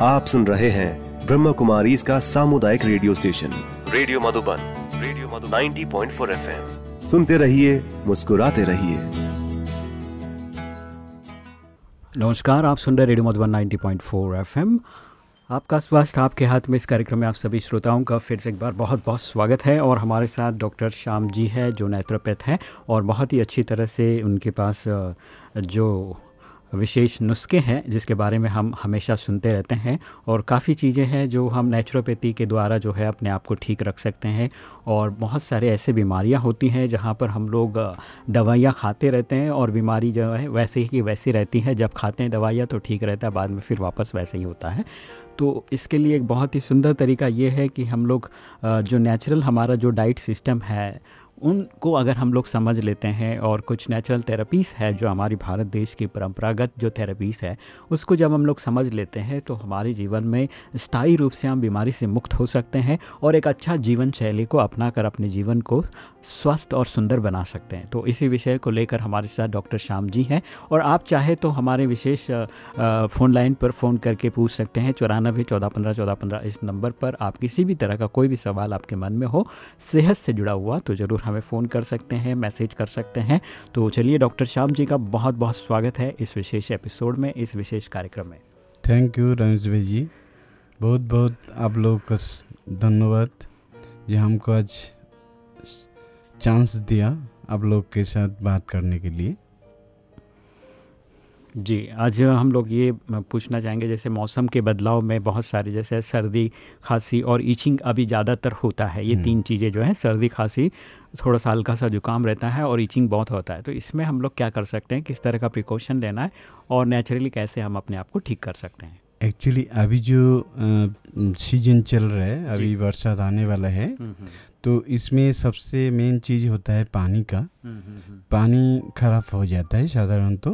आप सुन रहे हैं ब्रह्म कुमारी इसका सामुदायिक radio station. Radio Madhuban radio Madhuban. 90.4 FM. सुनते रहिए मुस्कुराते रहिए। नमस्कार आप सुन रहे रेडियो मधुबन 90.4 एफएम। आपका स्वास्थ्य आपके हाथ में इस कार्यक्रम में आप सभी श्रोताओं का फिर से एक बार बहुत बहुत स्वागत है और हमारे साथ डॉक्टर श्याम जी है जो नेत्रोपैथ है और बहुत ही अच्छी तरह से उनके पास जो विशेष नुस्खे हैं जिसके बारे में हम हमेशा सुनते रहते हैं और काफ़ी चीज़ें हैं जो हम नेचुरोपैथी के द्वारा जो है अपने आप को ठीक रख सकते हैं और बहुत सारे ऐसे बीमारियाँ होती हैं जहाँ पर हम लोग दवाइयाँ खाते रहते हैं और बीमारी जो है वैसे ही की वैसी रहती है। जब खाते हैं दवाइयाँ तो ठीक रहता है, बाद में फिर वापस वैसे ही होता है। तो इसके लिए एक बहुत ही सुंदर तरीका ये है कि हम लोग जो नेचुरल हमारा जो डाइट सिस्टम है उनको अगर हम लोग समझ लेते हैं और कुछ नेचुरल थेरेपीज़ है जो हमारी भारत देश की परंपरागत जो थेरेपीज़ है, उसको जब हम लोग समझ लेते हैं तो हमारे जीवन में स्थायी रूप से हम बीमारी से मुक्त हो सकते हैं और एक अच्छा जीवन शैली को अपना कर अपने जीवन को स्वस्थ और सुंदर बना सकते हैं। तो इसी विषय को लेकर हमारे साथ डॉक्टर श्याम जी हैं और आप चाहे तो हमारे विशेष फ़ोन लाइन पर फ़ोन करके पूछ सकते हैं। चौरानबे चौदह पंद्रह चौदह पंद्रह इस नंबर पर आप किसी भी तरह का कोई भी सवाल आपके मन में हो, सेहत से जुड़ा हुआ तो ज़रूर हमें फ़ोन कर सकते हैं, मैसेज कर सकते हैं। तो चलिए डॉक्टर श्याम जी का बहुत बहुत स्वागत है इस विशेष एपिसोड में, इस विशेष कार्यक्रम में। थैंक यू रमेश भाई जी। बहुत बहुत आप लोग का धन्यवाद ये हमको आज चांस दिया आप लोग के साथ बात करने के लिए। जी आज हम लोग ये पूछना चाहेंगे जैसे मौसम के बदलाव में बहुत सारे जैसे सर्दी खांसी और ईचिंग अभी ज़्यादातर होता है। ये हम्म। तीन चीज़ें जो हैं सर्दी खांसी थोड़ा सा हल्का सा जुकाम रहता है और ईचिंग बहुत होता है। तो इसमें हम लोग क्या कर सकते हैं? किस तरह का प्रिकॉशन लेना है? और नेचुरली कैसे हम अपने आप को ठीक कर सकते हैं? एक्चुअली अभी जो सीज़न चल रहा है अभी बरसात आने वाला है हम्म, हम्म। तो इसमें सबसे मेन चीज़ होता है पानी का। हम्म। पानी ख़राब हो जाता है साधारण तो।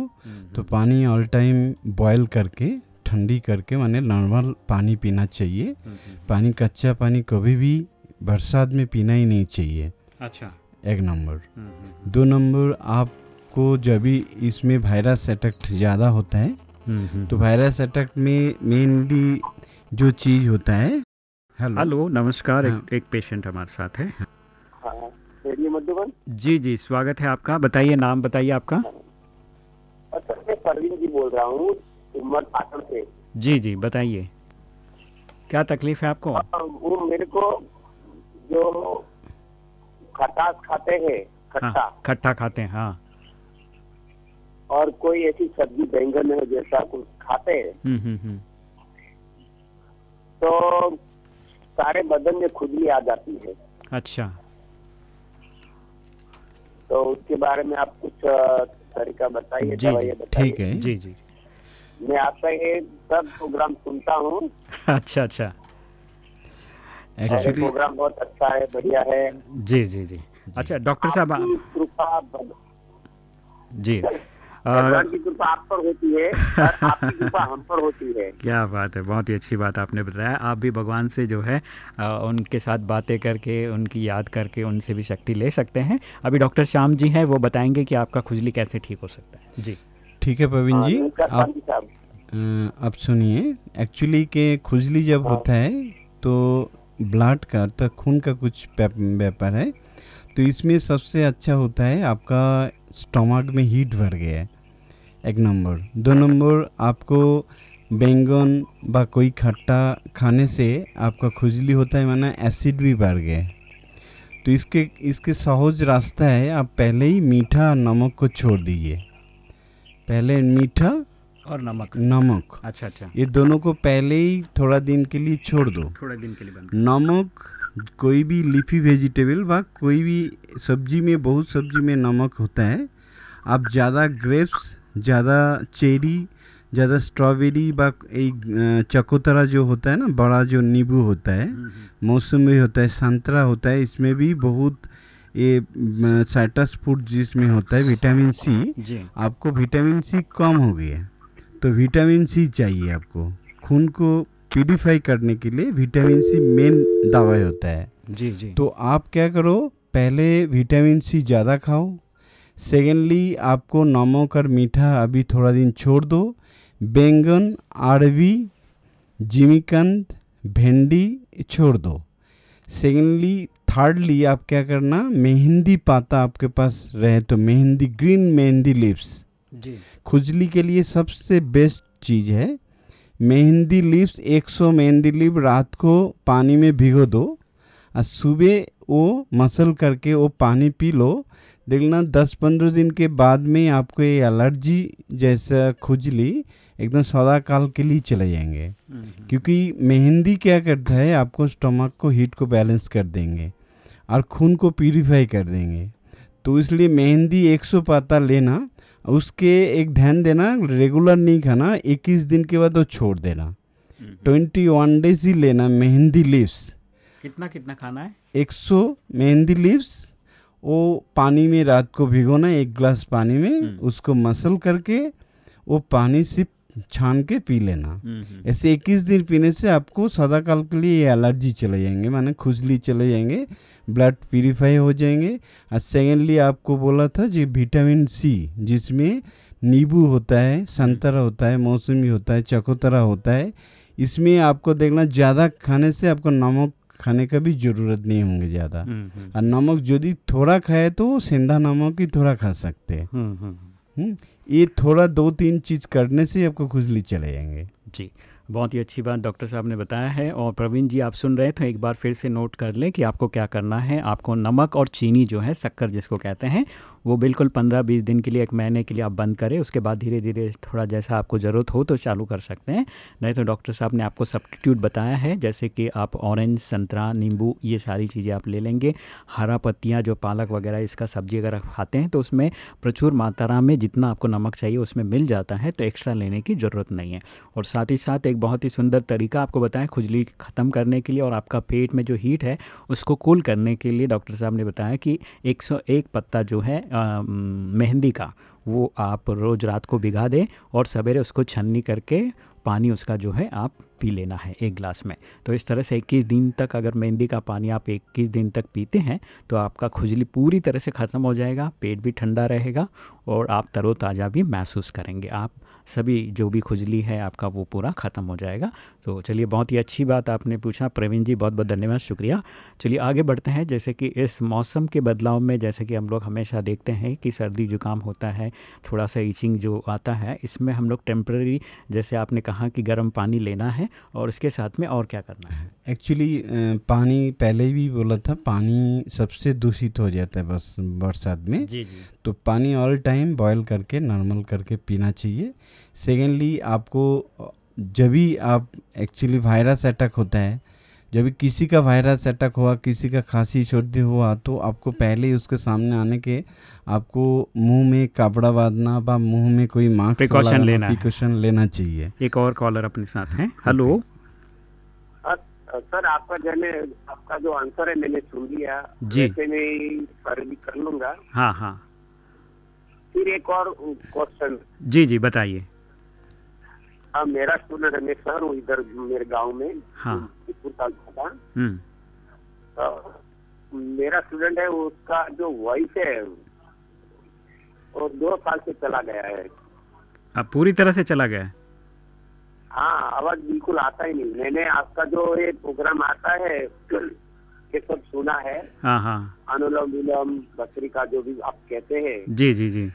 तो पानी ऑल टाइम बॉयल करके ठंडी करके माने नॉर्मल पानी पीना चाहिए। पानी कच्चा पानी कभी भी बरसात में पीना ही नहीं चाहिए। अच्छा। एक नंबर। दो नंबर आपको जब भी इसमें वायरस अटैक ज़्यादा होता है तो वायरस अटैक में मेनली जो चीज़ होता है हेलो हेलो नमस्कार हाँ। एक, एक पेशेंट हमारे साथ है। हाँ, मधुबन? जी जी स्वागत है आपका बताइए नाम बताइए आपका। अच्छा मैं परवीन जी बोल रहा हूँ उम्र पाटन से। जी जी बताइए। क्या तकलीफ़ है आपको? आ, हाँ, वो मेरे को जो खटास खाते हैं खट्टा। हाँ, खट्टा खाते हैं हाँ। और कोई ऐसी सब्ज़ी बैंगन है जैसा कुछ खाते हैं। हम्म, हम्म, हम्म। तो सारे बदन में खुजली आ जाती है। अच्छा। तो उसके बारे में आप कुछ तरीका बताइए जी ठीक है। जी जी। मैं आपका ये सब प्रोग्राम सुनता हूँ। अच्छा अच्छा। एक्चुअली प्रोग्राम बहुत अच्छा है बढ़िया है। जी जी जी। अच्छा डॉक्टर साहब कृपा जी। की कृपा आप पर होती है आपकी कृपा हम पर होती है। क्या बात है बहुत ही अच्छी बात आपने बताया। आप भी भगवान से जो है उनके साथ बातें करके उनकी याद करके उनसे भी शक्ति ले सकते हैं। अभी डॉक्टर श्याम जी हैं वो बताएँगे कि आपका खुजली कैसे ठीक हो सकता है। जी। ठीक है प्रवीण हाँ, जी आप आप सुनिए। एक्चुअली के खुजली जब हाँ। होता है तो ब्लड का तो खून का कुछ व्यापार है। तो इसमें सबसे अच्छा होता है आपका स्टमक में हीट भर गया है। एक नंबर। दो नंबर आपको बैंगन व कोई खट्टा खाने से आपका खुजली होता है माना एसिड भी बढ़ गया तो इसके इसके सहज रास्ता है आप पहले ही मीठा नमक को छोड़ दीजिए। पहले मीठा और नमक। नमक। अच्छा अच्छा। ये दोनों को पहले ही थोड़ा दिन के लिए छोड़ दो। थोड़ा दिन के लिए नमक कोई भी लीफी वेजिटेबल व कोई भी सब्ज़ी में बहुत सब्ज़ी में नमक होता है आप ज़्यादा ग्रेप्स ज़्यादा चेरी ज़्यादा स्ट्रॉबेरी व एक चकोतरा जो होता है ना बड़ा जो नींबू होता है हम्म, हम्म। मौसमी होता है संतरा होता है इसमें भी बहुत ये साइटस फ़ूड जिसमें होता है विटामिन सी आपको विटामिन सी कम हो गया तो विटामिन सी चाहिए आपको खून को प्यूरिफाई करने के लिए विटामिन सी मेन दवाई होता है। जी जी। तो आप क्या करो पहले विटामिन सी ज़्यादा खाओ। सेकेंडली आपको नमक और मीठा अभी थोड़ा दिन छोड़ दो। बैंगन अरबी जिमीकंद भिंडी छोड़ दो। सेकेंडली थर्डली आप क्या करना मेहंदी पाता आपके पास रहे तो मेहंदी ग्रीन मेहंदी लिप्स जी। खुजली के लिए सबसे बेस्ट चीज़ है मेहंदी लिप्स 100 मेहंदी लिप रात को पानी में भिगो दो। और सुबह वो मसल करके वो पानी पी लो। देखना 10-15 दिन के बाद में आपको ये एलर्जी जैसा खुजली एकदम सदा काल के लिए चले जाएँगे। क्योंकि मेहंदी क्या करता है आपको स्टमक को हीट को बैलेंस कर देंगे और खून को प्यूरिफाई कर देंगे। तो इसलिए मेहंदी 100 पाता लेना उसके एक ध्यान देना रेगुलर नहीं खाना 21 दिन के बाद वो छोड़ देना। 21 डेज़ ही लेना मेहंदी लीव्स। कितना कितना खाना है? 100 मेहंदी लीव्स वो पानी में रात को भिगोना एक ग्लास पानी में हम्म। उसको मसल करके वो पानी से छान के पी लेना। हम्म, हम्म। ऐसे 21 दिन पीने से आपको सदा काल के लिए ये एलर्जी चले जाएँगे माने खुजली चले जाएँगे ब्लड प्यूरिफाई हो जाएँगे। और सेकेंडली आपको बोला था जी विटामिन सी जिसमें नींबू होता है संतरा होता है मौसमी होता है चकोतरा होता है। इसमें आपको देखना ज़्यादा खाने से आपको नमक खाने का भी ज़रूरत नहीं होंगे ज़्यादा। हम्म, हम्म, और नमक यदि थोड़ा खाए तो सेंधा नमक ही थोड़ा खा सकते हैं। हम्म, हम्म। हम्म, ये थोड़ा दो तीन चीज़ करने से आपको खुजली चले जाएँगे। जी, बहुत ही अच्छी बात डॉक्टर साहब ने बताया है और प्रवीण जी आप सुन रहे थे, एक बार फिर से नोट कर लें कि आपको क्या करना है। आपको नमक और चीनी जो है, शक्कर जिसको कहते हैं वो बिल्कुल पंद्रह बीस दिन के लिए, एक महीने के लिए आप बंद करें, उसके बाद धीरे धीरे थोड़ा जैसा आपको ज़रूरत हो तो चालू कर सकते हैं। नहीं तो डॉक्टर साहब ने आपको सब्सटीट्यूट बताया है, जैसे कि आप ऑरेंज, संतरा, नींबू, ये सारी चीज़ें आप ले लेंगे। हरा पत्तियाँ, जो पालक वगैरह, इसका सब्ज़ी अगर आप खाते हैं तो उसमें प्रचुर मात्रा में जितना आपको नमक चाहिए, उसमें मिल जाता है तो एक्स्ट्रा लेने की ज़रूरत नहीं है। और साथ ही साथ एक बहुत ही सुंदर तरीका आपको बताया खुजली ख़त्म करने के लिए और आपका पेट में जो हीट है, उसको कूल करने के लिए डॉक्टर साहब ने बताया कि 101 पत्ता जो है मेहंदी का, वो आप रोज़ रात को भिगा दें और सवेरे उसको छन्नी करके पानी उसका जो है आप पी लेना है एक ग्लास में। तो इस तरह से 21 दिन तक अगर मेहंदी का पानी आप 21 दिन तक पीते हैं तो आपका खुजली पूरी तरह से ख़त्म हो जाएगा, पेट भी ठंडा रहेगा और आप तरोताज़ा भी महसूस करेंगे। आप सभी जो भी खुजली है आपका वो पूरा ख़त्म हो जाएगा। तो चलिए, बहुत ही अच्छी बात आपने पूछा। प्रवीण जी बहुत बहुत धन्यवाद, शुक्रिया। चलिए, आगे बढ़ते हैं। जैसे कि इस मौसम के बदलाव में, जैसे कि हम लोग हमेशा देखते हैं कि सर्दी जुकाम होता है थोड़ा सा ईचिंग जो आता है, इसमें हम लोग टेम्प्रेरी, जैसे आपने कहा कि गर्म पानी लेना है और इसके साथ में और क्या करना है? एक्चुअली पानी पहले भी बोला था पानी सबसे दूषित हो जाता है बस बरसात में। जी जी। तो पानी ऑल टाइम बॉयल करके नॉर्मल करके पीना चाहिए। सेकेंडली आपको जब भी आप एक्चुअली वायरस अटैक होता है जब भी किसी का वायरस अटैक हुआ किसी का खांसी सर्दी हुआ तो आपको पहले ही उसके सामने आने के आपको मुँह में कपड़ा बांधना व मुँह में कोई मास्क Precaution लेना प्रिकॉशन लेना चाहिए। एक और कॉलर अपने साथ हैं। हेलो सर आपका जने आपका जो आंसर है मैंने सुन लिया। जी। वैसे मैं कर कर लूँगा। हाँ हाँ। फिर एक और क्वेश्चन जी जी बताइए। अब मेरा स्टूडेंट है मैं सर हूँ इधर मेरे गाँव में हाँ। तो मेरा स्टूडेंट है उसका जो वॉइस है वो दो साल से चला गया है। अब पूरी तरह से चला गया है? हाँ आवाज़ बिल्कुल आता ही नहीं। मैंने आपका जो ये प्रोग्राम आता है ये सब सुना है। हाँ हाँ। अनुलोम विलोम भस्त्रिका जो भी आप कहते हैं। जी जी जी।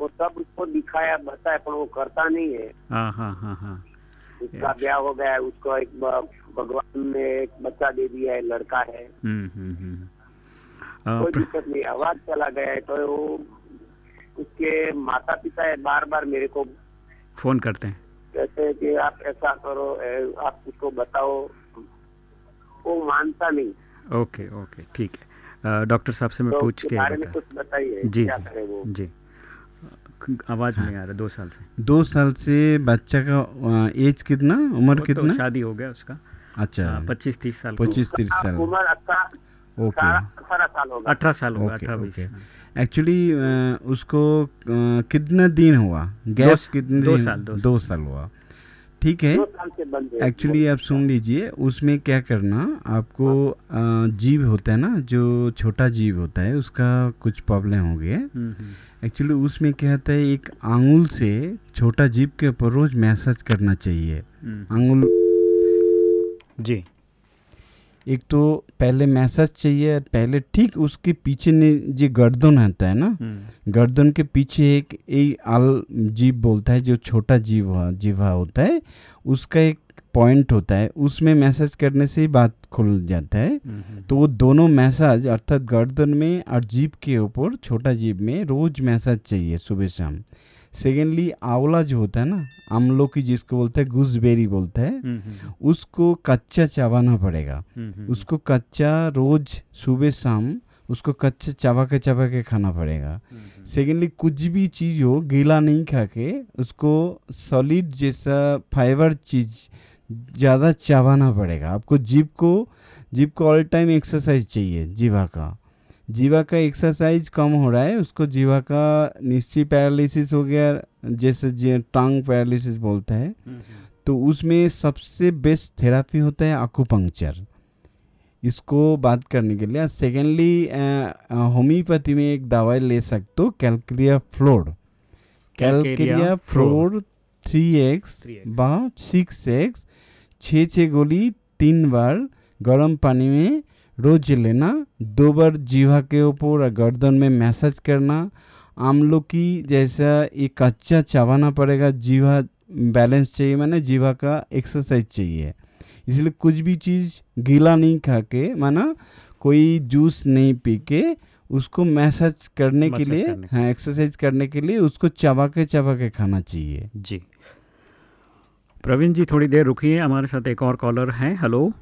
वो सब उसको दिखाया बताया पर वो करता नहीं है। हाँ हाँ हाँ हाँ। उसका ब्याह हो गया है उसको एक भगवान ने एक बच्चा दे दिया है लड़का है। हम्म हम्म हम्म। कोई दिक्कत नहीं आवाज़ चला गया है तो वो उसके माता पिता बार बार मेरे को फ़ोन करते हैं। कहते हैं कि आप ऐसा करो आप उसको बताओ। वो मानता नहीं। ओके ओके ठीक है। डॉक्टर साहब से मैं तो पूछ के बारे में बता कुछ बताइए जी क्या करे जी। आवाज़ नहीं आ रहा दो साल से। दो साल से बच्चा का एज कितना? उम्र तो कितना? शादी हो गया उसका। अच्छा। पच्चीस तीस साल पच्चीस तीस साल। उम्र अठारह अठारह साल होगा। अठारह साल होगा अठारह बीस। एक्चुअली उसको अ, कितना दिन हुआ? गैस कितने दो दिन साल, दो दो साल। हुआ। ठीक है? दो साल से बंद। है एक्चुअली आप सुन लीजिए उसमें क्या करना आपको जीव होता है ना जो छोटा जीव होता है उसका कुछ प्रॉब्लम हो गया। हम्म, हम्म, एक्चुअली उसमें क्या होता है एक आंगुल से छोटा जीव के ऊपर रोज मैसेज करना चाहिए। हम्म, आंगुल जी। एक तो पहले मैसेज चाहिए पहले ठीक उसके पीछे ने जो गर्दन आता है ना? हम्म, गर्दन के पीछे एक एक आल जीव बोलता है जो छोटा जीव जीवा होता है उसका एक पॉइंट होता है उसमें मैसेज करने से ही बात खुल जाता है। हम्म, हम्म, तो वो दोनों मैसेज अर्थात गर्दन में और जीभ के ऊपर छोटा जीभ में रोज मैसेज चाहिए सुबह शाम। सेकेंडली आंवला जो होता है ना आमलो की जिसको बोलते हैं गुसबेरी बोलते हैं हम्म, हम्म, उसको कच्चा चबाना पड़ेगा। हम्म, हम्म, उसको कच्चा रोज सुबह शाम उसको कच्चा चबा के चबा के खाना पड़ेगा। हम्म, हम्म, सेकेंडली कुछ भी चीज़ हो गीला नहीं खा के उसको सॉलिड जैसा फाइबर चीज़ ज़्यादा चबाना पड़ेगा। आपको जीप को जीभ को ऑल टाइम एक्सरसाइज चाहिए जीवा का। जीवा का एक्सरसाइज कम हो रहा है उसको जीवा का निश्चित पैरालिसिस हो गया जैसे जे टांग पैरालिसिस बोलता है हम्म, हम्म, तो उसमें सबसे बेस्ट थेरापी होता है आकुपंक्चर इसको बात करने के लिए सेकेंडली होम्योपैथी में एक दवाई ले सकते हो कैलक्रिया floor कैलक्रिया floor three X 3x बा सिक्स एक्स छः छः गोली तीन बार गर्म पानी में रोज लेना दो बार जीवा के ऊपर और गर्दन में मैसेज करना आमलो की जैसा ये कच्चा चबाना पड़ेगा जीवा बैलेंस चाहिए माने जीवा का एक्सरसाइज चाहिए। इसलिए कुछ भी चीज़ गीला नहीं खा के माना कोई जूस नहीं पी के उसको मैसेज करने के लिए करने हाँ एक्सरसाइज करने के लिए उसको चबा के चबा के खाना चाहिए। जी। प्रवीण जी थोड़ी देर रुकिए हमारे साथ एक और कॉलर हैं। हेलो।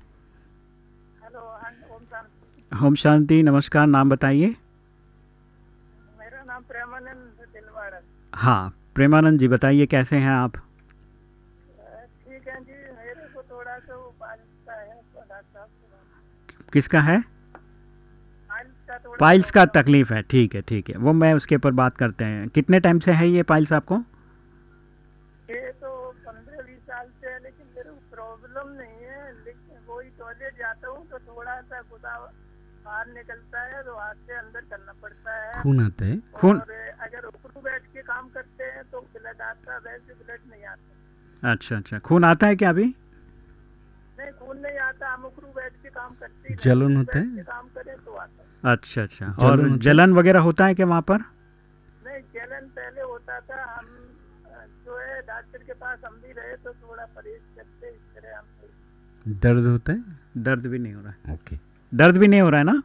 होम शांति नमस्कार नाम बताइए। मेरा नाम प्रेमानंद दिलवाड़ा। हाँ प्रेमानंद जी बताइए कैसे हैं आप? ठीक है जी मेरे को थोड़ा सा वो है किसका है? पाइल्स का तकलीफ़ है ठीक है ठीक है। वो मैं उसके ऊपर बात करते हैं। कितने टाइम से है ये पाइल्स आपको? ये तो पंद्रह बीस साल से है लेकिन मेरे को प्रॉब्लम नहीं है लेकिन वही टॉयलेट जाता हूँ तो थोड़ा सा गुदा बाहर निकलता है तो हाथ से अंदर करना पड़ता है। खून आता है? खून- अगर ऊपर बैठ के काम करते हैं तो ब्लड आता है वैसे ब्लड नहीं आता। अच्छा अच्छा। खून आता है क्या अभी? नहीं खून नहीं आता। हम ऊपर बैठ के काम करते जलन होता है? काम करें तो आता है। अच्छा अच्छा। और जलन वगैरह होता है क्या वहाँ पर? नहीं जलन पहले होता था। हम जो है डॉक्टर के पास हम भी रहे तो थोड़ा परहेज करते इस तरह हम दर्द होता है? दर्द भी नहीं हो रहा है। ओके। दर्द भी नहीं हो रहा है ना?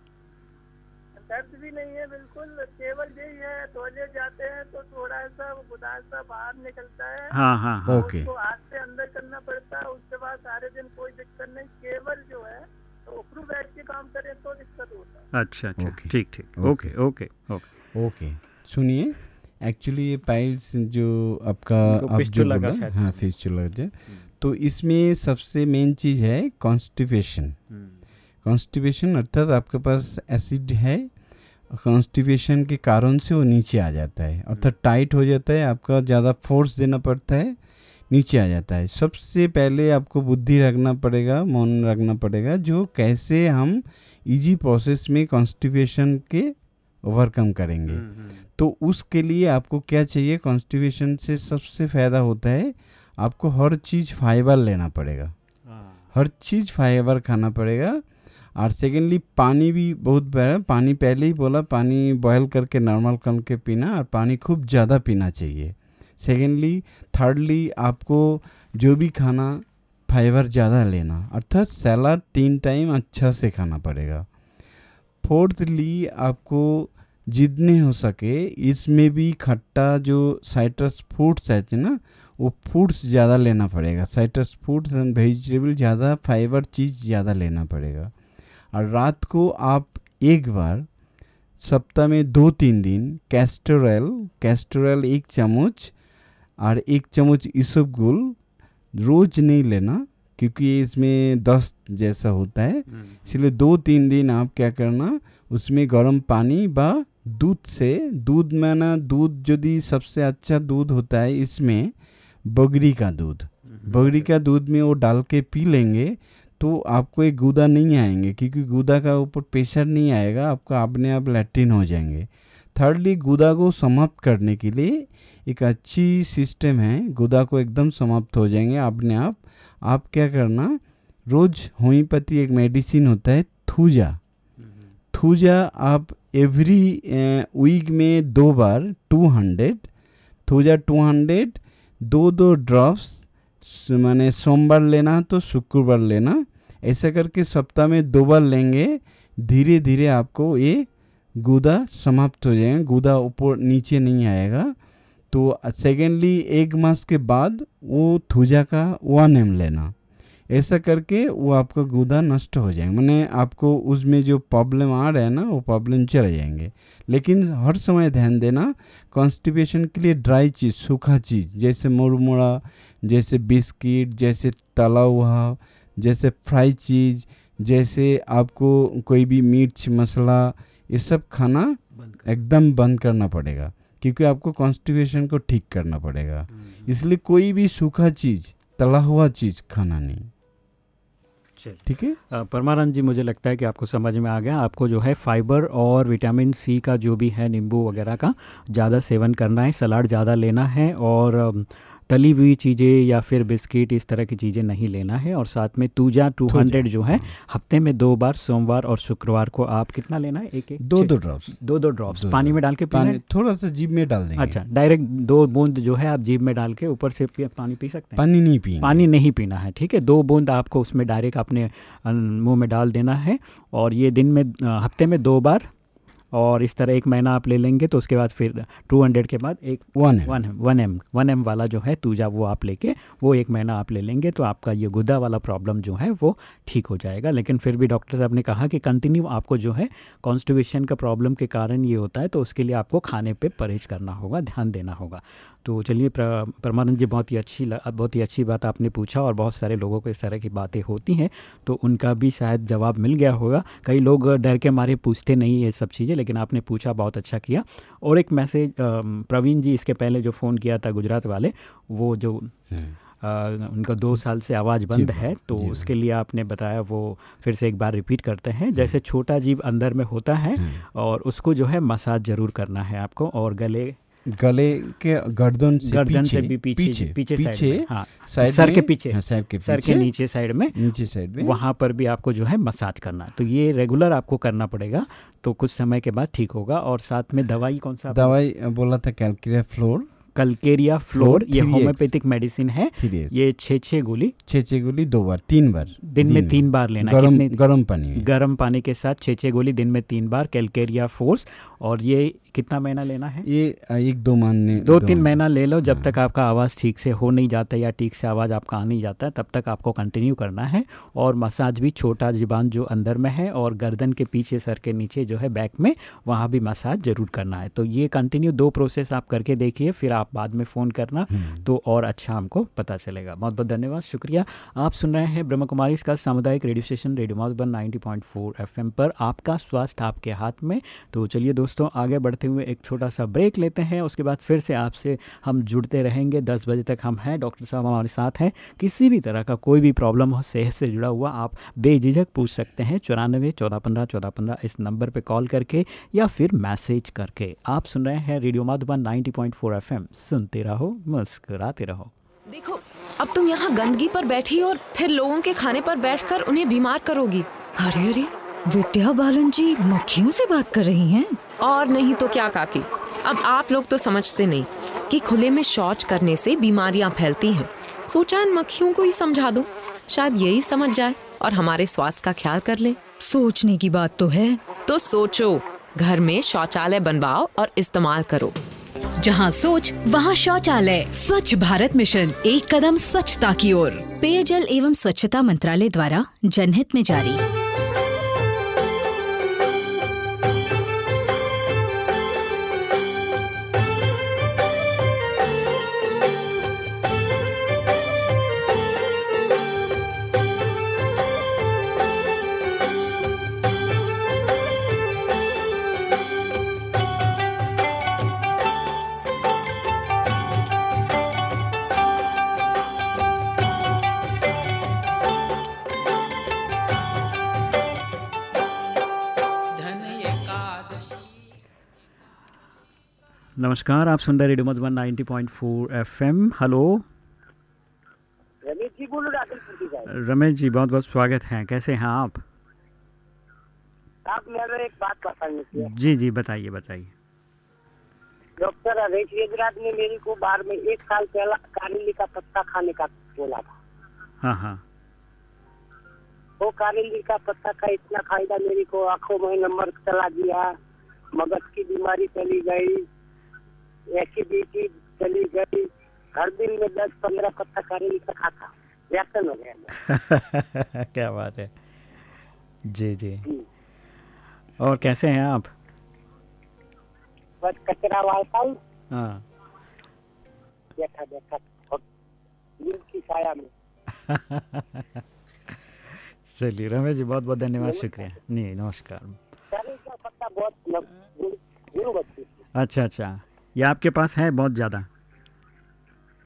दर्द भी नहीं है बिल्कुल। केवल यही है टॉयलेट जाते हैं तो थोड़ा सा वो गुदार सा बाहर निकलता है। हाँ हाँ हाँ। ओके। उसको हाथ से अंदर करना पड़ता है उसके बाद सारे दिन कोई दिक्कत नहीं। केवल जो है तो ऊपर बैठ के काम करें तो दिक्कत होता है। अच्छा अच्छा। ठीक ठीक। ओके। Okay okay okay. सुनिए एक्चुअली ये पाइल्स जो आपका आप जो शायद। हाँ फिस्टुला तो इसमें सबसे मेन चीज़ है कॉन्स्टिपेशन कॉन्स्टिपेशन अर्थात आपके पास एसिड है कॉन्स्टिपेशन के कारण से वो नीचे आ जाता है। अर्थात टाइट हो जाता है आपका ज़्यादा फोर्स देना पड़ता है नीचे आ जाता है। सबसे पहले आपको बुद्धि रखना पड़ेगा मौन रखना पड़ेगा जो कैसे हम इजी प्रोसेस में कॉन्स्टिपेशन के ओवरकम करेंगे। तो उसके लिए आपको क्या चाहिए? कॉन्स्टिपेशन से सबसे फ़ायदा होता है आपको हर चीज़ फाइबर लेना पड़ेगा। हर चीज़ फाइबर खाना पड़ेगा और सेकेंडली पानी भी बहुत बड़ा पानी पहले ही बोला, पानी बॉयल करके नॉर्मल करके पीना और पानी खूब ज़्यादा पीना चाहिए। सेकेंडली थर्डली आपको जो भी खाना फाइबर ज़्यादा लेना। अर्थात सलाद तीन टाइम अच्छा से खाना पड़ेगा। फोर्थली आपको जितने हो सके, इसमें भी खट्टा जो साइट्रस फ्रूट्स है ना, वो फ्रूट्स ज़्यादा लेना पड़ेगा। साइट्रस फ्रूट्स एंड वेजिटेबल ज़्यादा फाइबर चीज़ ज़्यादा लेना पड़ेगा। और रात को आप एक बार सप्ताह में दो तीन दिन कैस्टर ऑयल कैस्टर ऑयल एक चम्मच और एक चम्मच इसबगुल रोज नहीं लेना क्योंकि इसमें दस्त जैसा होता है। इसलिए दो तीन दिन आप क्या करना उसमें गर्म पानी व दूध से दूध में ना दूध यदि सबसे अच्छा दूध होता है इसमें बगरी का दूध। बगरी का दूध में वो डाल के पी लेंगे तो आपको एक गुदा नहीं आएँगे, क्योंकि गुदा का ऊपर प्रेशर नहीं आएगा, आपका अपने आप लैट्रिन हो जाएँगे। थर्डली गुदा को समाप्त करने के लिए एक अच्छी सिस्टम है, गुदा को एकदम समाप्त हो जाएँगे अपने आप। आप क्या करना, रोज होम्योपैथी एक मेडिसिन होता है, थूजा। थूजा आप एवरी वीक में दो बार two hundred thuja two hundred दो दो ड्रॉप्स माने सोमवार लेना तो शुक्रवार लेना, ऐसा करके सप्ताह में दो बार लेंगे धीरे धीरे आपको ये गुदा समाप्त हो जाएगा, गुदा ऊपर नीचे नहीं आएगा। तो सेकेंडली एक मास के बाद वो थूजा का वन एम लेना। ऐसा करके वो आपका गुदा नष्ट हो जाएगा। मैंने आपको उसमें जो प्रॉब्लम आ रहा है ना वो प्रॉब्लम चले जाएँगे। लेकिन हर समय ध्यान देना कॉन्स्टिपेशन के लिए ड्राई चीज़ सूखा चीज़ जैसे मुरमुरा जैसे बिस्किट जैसे तला हुआ जैसे फ्राई चीज़ जैसे आपको कोई भी मिर्च मसाला ये सब खाना एकदम बंद करना पड़ेगा। क्योंकि आपको कॉन्स्टिपेशन को ठीक करना पड़ेगा। इसलिए कोई भी सूखा चीज़ तला हुआ चीज़ खाना नहीं। ठीक है। परमानंद जी मुझे लगता है कि आपको समझ में आ गया। आपको जो है फाइबर और विटामिन सी का जो भी है नींबू वगैरह का ज़्यादा सेवन करना है सलाड ज़्यादा लेना है और तली हुई चीज़ें या फिर बिस्किट इस तरह की चीज़ें नहीं लेना है। और साथ में तूजा टू हंड्रेड जो है हफ़्ते में दो बार सोमवार और शुक्रवार को आप कितना लेना है? एक एक दो दो ड्रॉप्स दो दो ड्रॉप्स पानी में डाल के पीना थोड़ा सा जीभ में डाल देंगे। अच्छा डायरेक्ट दो बूंद जो है आप जीभ में डाल के ऊपर से पानी पी सकते हैं? पानी नहीं पी पानी नहीं पीना है ठीक है? दो बूंद आपको उसमें डायरेक्ट अपने मुँह में डाल देना है। और ये दिन में हफ़्ते में दो बार और इस तरह एक महीना आप ले लेंगे तो उसके बाद फिर 200 के बाद एक one one one M one M वाला जो है तूजा वो आप लेके वो एक महीना आप ले लेंगे तो आपका ये गुदा वाला प्रॉब्लम जो है वो ठीक हो जाएगा। लेकिन फिर भी डॉक्टर साहब ने कहा कि कंटिन्यू आपको जो है कॉन्स्टिवेशन का प्रॉब्लम के कारण ये होता है तो उसके लिए आपको खाने पर परहेज करना होगा ध्यान देना होगा। तो चलिए परमानंद जी बहुत ही अच्छी बहुत ही अच्छी बात आपने पूछा और बहुत सारे लोगों को इस तरह की बातें होती हैं तो उनका भी शायद जवाब मिल गया होगा। कई लोग डर के मारे पूछते नहीं ये सब चीज़ें लेकिन आपने पूछा बहुत अच्छा किया। और एक मैसेज प्रवीण जी इसके पहले जो फ़ोन किया था गुजरात वाले वो जो। अ, उनका दो साल से आवाज़ बंद है तो उसके लिए आपने बताया वो फिर से एक बार रिपीट करते हैं। जैसे छोटा जीव अंदर में होता है। और उसको जो है मसाज ज़रूर करना है आपको और गले गले के गर्दन से गर्दन पीछे से भी पीछे पीछे पीछे पीछे में, हाँ। साइड सर के पीछे हाँ, सर के सर के नीचे साइड में। नीचे साइड में? वहाँ पर भी आपको जो है मसाज करना तो ये रेगुलर आपको करना पड़ेगा तो कुछ समय के बाद ठीक होगा। और साथ में दवाई कौन सा? दवाई बोला था कैलकिरिया फ्लोर कलकेरिया फ्लोर ये होम्योपैथिक मेडिसिन है। ये छः छः गोली। छः छः गोली दो बार तीन बार। दिन में तीन बार लेना। गरम गरम पानी गर्म पानी के साथ छः छः गोली दिन में तीन बार कैलकेरिया फोर्स और ये कितना महीना लेना है? ये एक दो महीने दो तीन महीना। ले लो जब हाँ। तक आपका आवाज़ ठीक से हो नहीं जाता या ठीक से आवाज़ आपका आ नहीं जाता तब तक आपको कंटिन्यू करना है। और मसाज भी छोटा जीबान जो अंदर में है और गर्दन के पीछे सर के नीचे जो है बैक में वहाँ भी मसाज ज़रूर करना है। तो ये कंटिन्यू दो प्रोसेस आप करके देखिए फिर आप बाद में फ़ोन करना हम्म। तो और अच्छा हमको पता चलेगा। बहुत बहुत धन्यवाद शुक्रिया। आप सुन रहे हैं ब्रह्म कुमारी इसका सामुदायिक radio station radio Madhuban 90.4 FM पर। आपका स्वास्थ्य आपके हाथ में। तो चलिए दोस्तों आगे बढ़ते हुए एक छोटा सा ब्रेक लेते हैं, उसके बाद फिर से आपसे हम जुड़ते रहेंगे। दस बजे तक हम हैं, डॉक्टर साहब हमारे साथ हैं। किसी भी तरह का कोई भी प्रॉब्लम हो, सेहत से जुड़ा हुआ आप बेझिझक पूछ सकते हैं, चौरानवे, चौदह पंद्रह चौदह पंद्रह इस नंबर पर कॉल करके या फिर मैसेज करके। आप सुन रहे हैं रेडियो मधुबन 90.4 एफएम। सुनते रहो, मुस्कुराते रहो। देखो, अब तुम यहाँ गंदगी पर बैठी और फिर लोगों के खाने पर बैठकर उन्हें बीमार करोगी। अरे अरे, विद्या बालन जी मक्खियों से बात कर रही हैं। और नहीं तो क्या काकी? अब आप लोग तो समझते नहीं कि खुले में शौच करने से बीमारियाँ फैलती हैं। सोचा इन मक्खियों को ही समझा दो। शायद यही समझ जाए और हमारे स्वास्थ्य का ख्याल कर ले। सोचने की बात तो है। तो सोचो घर में शौचालय बनवाओ और इस्तेमाल करो। जहाँ सोच वहाँ शौचालय। स्वच्छ भारत मिशन एक कदम स्वच्छता की ओर। पेयजल एवं स्वच्छता मंत्रालय द्वारा जनहित में जारी। नमस्कार आप सुन रहे radio Madhuban 90.4 FM. Hello. Ramesh ji बोलो रमेश जी बहुत बहुत स्वागत है। कैसे हैं आप? आप मेरे एक बात की जी जी बताइए बताइए। डॉक्टर अरेश वेदराज ने मेरे को बार में एक साल पहला कारेली का पत्ता खाने का बोला था। हाँ हाँ। वो कारेली का पत्ता का इतना फ़ायदा मेरे को आँखों में नंबर चला गया मगज की बीमारी चली गई एसिडिटी चली गई। हर दिन में दस पंद्रह पत्ता खाता। रिएक्शन हो गया। क्या बात है। जी जी। और कैसे हैं आप? बस कचरा वालता हूँ। हाँ। बैठा बैठा की साया में। चलिए रमेश जी बहुत बहुत धन्यवाद शुक्रिया। नहीं नमस्कार। अच्छा अच्छा। ये आपके पास है बहुत ज़्यादा?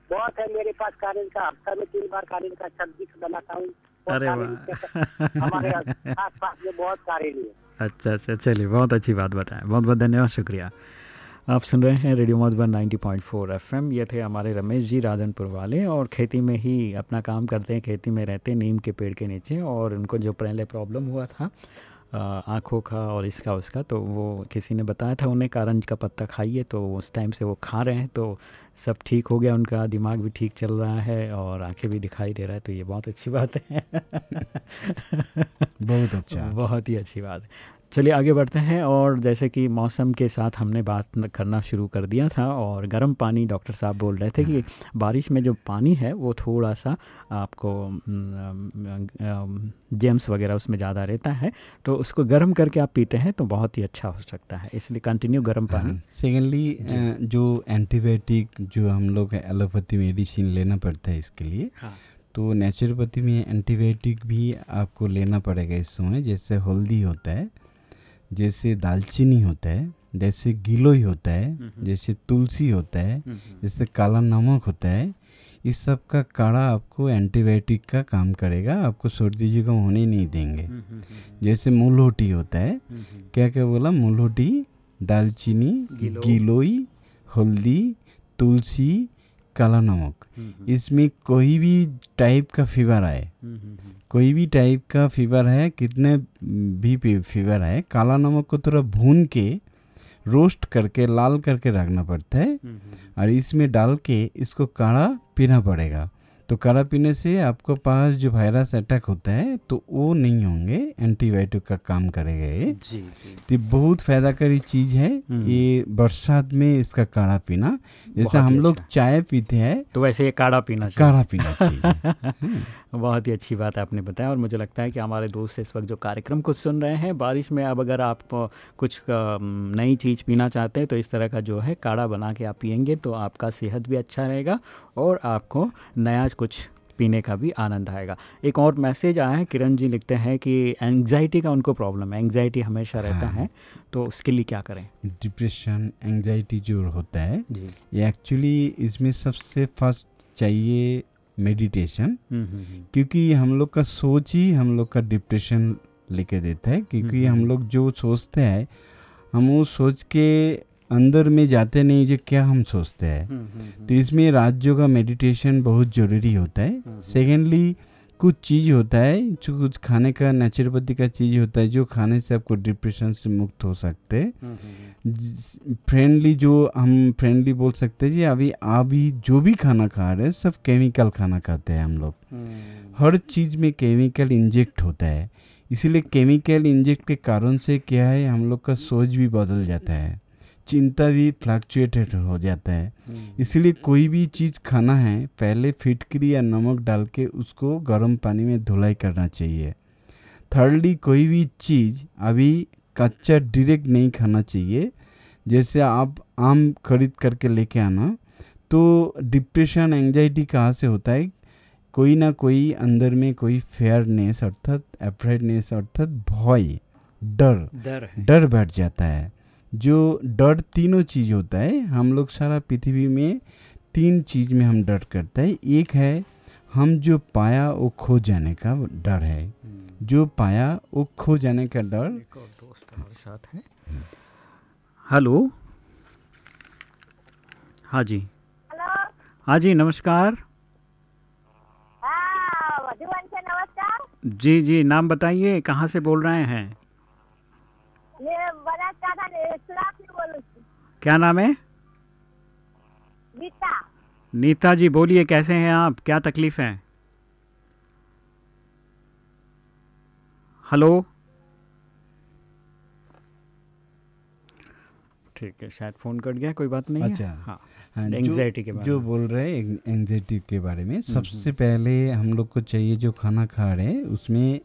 बहुत है मेरे पास कारेल का हफ़्ता में तीन बार कारेल का सब्ज़ी बनाता हूँ। अरे वाह। हमारे आस पास में बहुत कारेली है। अच्छा अच्छा चलिए बहुत अच्छी बात बताएँ। बहुत बहुत धन्यवाद शुक्रिया। आप सुन रहे हैं रेडियो मधुबन 90.4 एफएम। ये थे हमारे रमेश जी राजनपुर वाले और खेती में ही अपना काम करते हैं खेती में रहते हैं नीम के पेड़ के नीचे और उनको जो पहले प्रॉब्लम हुआ था आँखों का और इसका उसका तो वो किसी ने बताया था उन्हें कारंज का पत्ता खाइए। तो उस टाइम से वो खा रहे हैं तो सब ठीक हो गया उनका दिमाग भी ठीक चल रहा है और आँखें भी दिखाई दे रहा है तो ये बहुत अच्छी बात है। बहुत अच्छा। बहुत ही अच्छी बात है। चलिए आगे बढ़ते हैं और जैसे कि मौसम के साथ हमने बात करना शुरू कर दिया था और गर्म पानी डॉक्टर साहब बोल रहे थे कि बारिश में जो पानी है वो थोड़ा सा आपको जेम्स वगैरह उसमें ज़्यादा रहता है तो उसको गर्म करके आप पीते हैं तो बहुत ही अच्छा हो सकता है इसलिए कंटिन्यू गर्म पानी। सेकेंडली जो। एंटीबायोटिक जो हम लोग एलोपैथी मेडिसिन लेना पड़ता है इसके लिए हाँ। तो नेचुरोपैथी में एंटीबायोटिक भी आपको लेना पड़ेगा इस समय जैसे हल्दी होता है जैसे दालचीनी होता है जैसे गिलोई होता है जैसे तुलसी होता है जैसे काला नमक होता है इस सब का काढ़ा आपको एंटीबायोटिक का काम करेगा आपको सर्दी जुकाम होने नहीं देंगे। जैसे मूलहोटी होता है क्या क्या बोला? मूलहोटी दालचीनी। गिलोय। हल्दी तुलसी काला नमक। इसमें कोई भी टाइप का फीवर आए। कोई भी टाइप का फीवर है कितने भी फीवर है काला नमक को थोड़ा भून के रोस्ट करके लाल करके रखना पड़ता है। और इसमें डाल के इसको काढ़ा पीना पड़ेगा। तो काढ़ा पीने से आपको पास जो वायरस अटैक होता है तो वो नहीं होंगे एंटीबायोटिक का काम करेगा ये। तो बहुत फायदाकारी चीज़ है हम्म। ये बरसात में इसका काढ़ा पीना। जैसे हम लोग अच्छा। चाय पीते हैं तो वैसे ये काढ़ा पीना काढ़ा पीना चाहिए। बहुत ही अच्छी बात आपने बताया और मुझे लगता है कि हमारे दोस्त इस वक्त जो कार्यक्रम को सुन रहे हैं बारिश में अब अगर आप कुछ नई चीज़ पीना चाहते हैं तो इस तरह का जो है काढ़ा बना के आप पियेंगे तो आपका सेहत भी अच्छा रहेगा और आपको नया कुछ पीने का भी आनंद आएगा। एक और मैसेज आया है किरण जी लिखते हैं कि एंग्जाइटी का उनको प्रॉब्लम है एंग्जाइटी हमेशा रहता हाँ। है तो उसके लिए क्या करें? डिप्रेशन एंजाइटी जो होता है। जी। ये एक्चुअली इसमें सबसे फ़र्स्ट चाहिए मेडिटेशन हम्म, हम्म, हम्म। क्योंकि हम लोग का सोच ही हम लोग का डिप्रेशन लेके देता है क्योंकि हम लोग जो सोचते हैं हम वो सोच के अंदर में जाते नहीं जो क्या हम सोचते हैं। तो इसमें राज्यों का मेडिटेशन बहुत ज़रूरी होता है। सेकेंडली कुछ चीज़ होता है जो कुछ खाने का नेचुरोपैथी का चीज़ होता है जो खाने से आपको डिप्रेशन से मुक्त हो सकते हैं। हम्म, हम्म, हम्म। फ्रेंडली जो हम फ्रेंडली बोल सकते हैं जी अभी अभी जो भी खाना खा रहे हैं सब केमिकल खाना खाते हैं हम लोग। हर चीज़ में केमिकल इंजेक्ट होता है। इसीलिए केमिकल इंजेक्ट के कारण से क्या है हम लोग का सोच भी बदल जाता है। चिंता भी फ्लक्चुएटेड हो जाता है। हम्म। इसलिए कोई भी चीज़ खाना है पहले फिटकरी या नमक डाल के उसको गर्म पानी में धुलाई करना चाहिए। थर्डली कोई भी चीज़ अभी कच्चा डायरेक्ट नहीं खाना चाहिए। जैसे आप आम खरीद करके लेके आना तो डिप्रेशन एंजाइटी कहाँ से होता है? कोई ना कोई अंदर में कोई फेयरनेस अर्थात अफ्रेडनेस अर्थात भय डर डर बैठ जाता है। जो डर तीनों चीज़ होता है हम लोग सारा पृथ्वी में तीन चीज़ में हम डर करते हैं। एक है हम जो पाया वो खो जाने का डर है। हम्म। जो पाया वो खो जाने का डर दोस्त हमारे साथ है। हेलो। हाँ जी। हाँ जी नमस्कार। हाँ मधुबन से नमस्कार। जी जी नाम बताइए कहाँ से बोल रहे हैं मैं बनासकांठा से सुराग से बोलूँ छी। क्या नाम है? गीता। नीता जी बोलिए कैसे हैं आप? क्या तकलीफ़ है? हेलो? ठीक है शायद फ़ोन कट गया कोई बात नहीं अच्छा। हाँ हाँ, जो- के बारे जो बोल रहे हैं एंजाइटी के बारे में सबसे पहले हम लोग को चाहिए जो खाना खा रहे हैं उसमें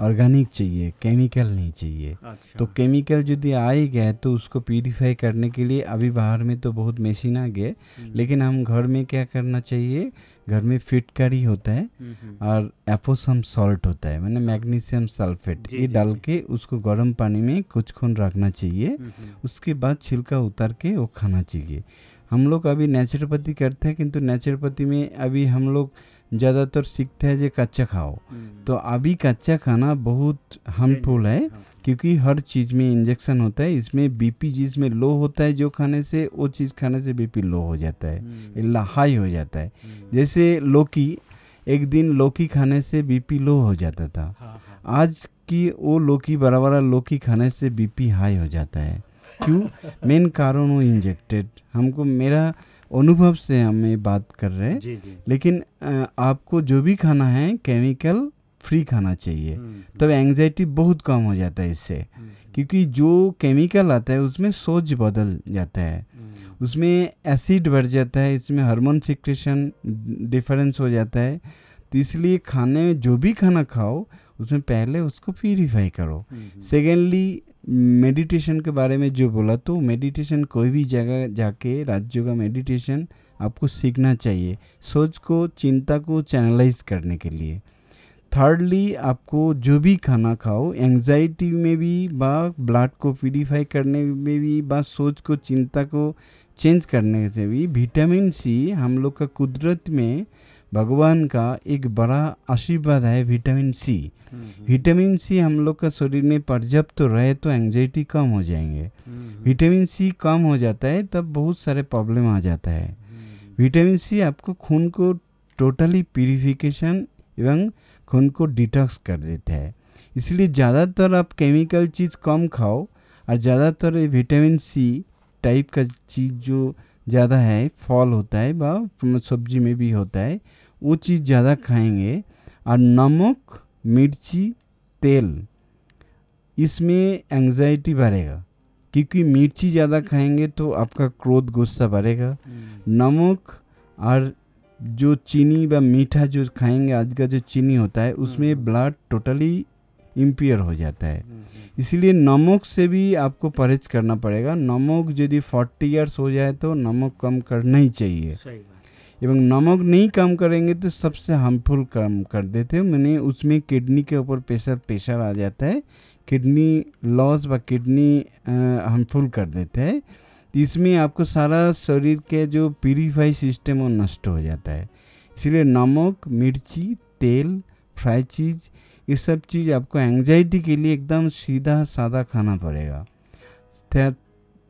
ऑर्गेनिक चाहिए केमिकल नहीं चाहिए। अच्छा। तो केमिकल यदि आ ही गया तो उसको प्यूरिफाई करने के लिए अभी बाहर में तो बहुत मशीन आ गए। लेकिन हम घर में क्या करना चाहिए घर में फिटकारी होता है हम्म, हम्म, और एपोसम सॉल्ट होता है मैंने मैग्नीशियम सल्फेट ये डाल के उसको गर्म पानी में कुछ खून रखना चाहिए। हम्म, हम्म, उसके बाद छिलका उतार के वो खाना चाहिए। हम लोग अभी नेचुरोपैथी करते हैं किंतु नेचुरोपैथी में अभी हम लोग ज़्यादातर सीखते हैं जो कच्चा खाओ। हम्म। तो अभी कच्चा खाना बहुत हार्मफुल है हाँ, क्योंकि हर चीज़ में इंजेक्शन होता है इसमें बीपी जिसमें लो होता है जो खाने से वो चीज़ खाने से बीपी लो हो जाता है हम्म, हाई हो जाता है। हम्म, जैसे लौकी एक दिन लौकी खाने से बीपी लो हो जाता था। हाँ, हाँ, आज की वो लौकी बड़ा बड़ा लौकी खाने से बीपी हाई हो जाता है। क्यों? मेन कारण वो इंजेक्टेड हमको मेरा अनुभव से हम ये बात कर रहे हैं। लेकिन आपको जो भी खाना है केमिकल फ्री खाना चाहिए। हम्म, तब एंजाइटी बहुत कम हो जाता है इससे। हम्म, क्योंकि जो केमिकल आता है उसमें सोच बदल जाता है। हम्म, उसमें एसिड बढ़ जाता है इसमें हार्मोन सिक्रेशन डिफरेंस हो जाता है। तो इसलिए खाने में जो भी खाना खाओ उसमें पहले उसको प्यूरीफाई करो। हम्म, सेकेंडली मेडिटेशन के बारे में जो बोला तो मेडिटेशन कोई भी जगह जाके, राज्यों का मेडिटेशन आपको सीखना चाहिए। सोच को, चिंता को चैनलाइज करने के लिए। थर्डली आपको जो भी खाना खाओ एंजाइटी में भी बा ब्लड को प्यूरीफाई करने में भी बा, सोच को, चिंता को चेंज करने से भी विटामिन सी हम लोग का कुदरत में भगवान का एक बड़ा आशीर्वाद है विटामिन सी विटामिन सी हम लोग का शरीर में पर्याप्त तो रहे तो एंजाइटी कम हो जाएँगे। विटामिन सी कम हो जाता है तब बहुत सारे प्रॉब्लम आ जाता है। विटामिन सी आपको खून को टोटली प्यूरिफिकेशन एवं खून को डिटॉक्स कर देता है। इसलिए ज़्यादातर आप केमिकल चीज़ कम खाओ और ज़्यादातर विटामिन सी टाइप का चीज़ जो ज़्यादा है फल होता है व सब्ज़ी में भी होता है वो चीज़ ज़्यादा खाएँगे और नमक मिर्ची तेल इसमें एंजाइटी बढ़ेगा। क्योंकि मिर्ची ज़्यादा खाएँगे तो आपका क्रोध गुस्सा बढ़ेगा। हम्म, नमक और जो चीनी व मीठा जो खाएँगे आज का जो चीनी होता है उसमें हम्म। ब्लड टोटली इम्पियर हो जाता है। हम्म, इसीलिए नमक से भी आपको परहेज करना पड़ेगा। नमक यदि फोर्टी ईयर्स हो जाए तो नमक कम करना ही चाहिए। एवं नमक नहीं कम करेंगे तो सबसे हार्मफुल कम कर देते हैं। मैंने उसमें किडनी के ऊपर प्रेशर प्रेशर आ जाता है। किडनी लॉस व किडनी हार्मफुल कर देते हैं। इसमें आपको सारा शरीर के जो प्यूरीफाई सिस्टम वो नष्ट हो जाता है। इसलिए नमक, मिर्ची, तेल फ्राई चीज़ ये सब चीज़ आपको एंजाइटी के लिए एकदम सीधा सादा खाना पड़ेगा।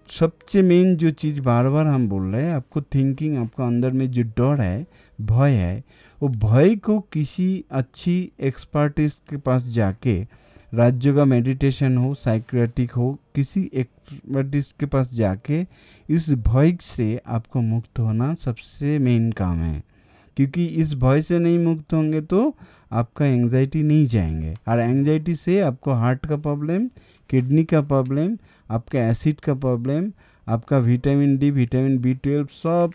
सबसे मेन जो चीज़ बार बार हम बोल रहे हैं, आपको थिंकिंग आपका अंदर में जो डर है, भय है, वो भय को किसी अच्छी एक्सपर्टिस के पास जाके, राज्य का मेडिटेशन हो साइक्रेटिक हो, किसी एक्सपर्टिस के पास जाके, इस भय से आपको मुक्त होना सबसे मेन काम है। क्योंकि इस भय से नहीं मुक्त होंगे तो आपका एंजाइटी नहीं जाएँगे। और एंजाइटी से आपको हार्ट का प्रॉब्लम किडनी का प्रॉब्लम आपका एसिड का प्रॉब्लम आपका vitamin D vitamin B twelve सब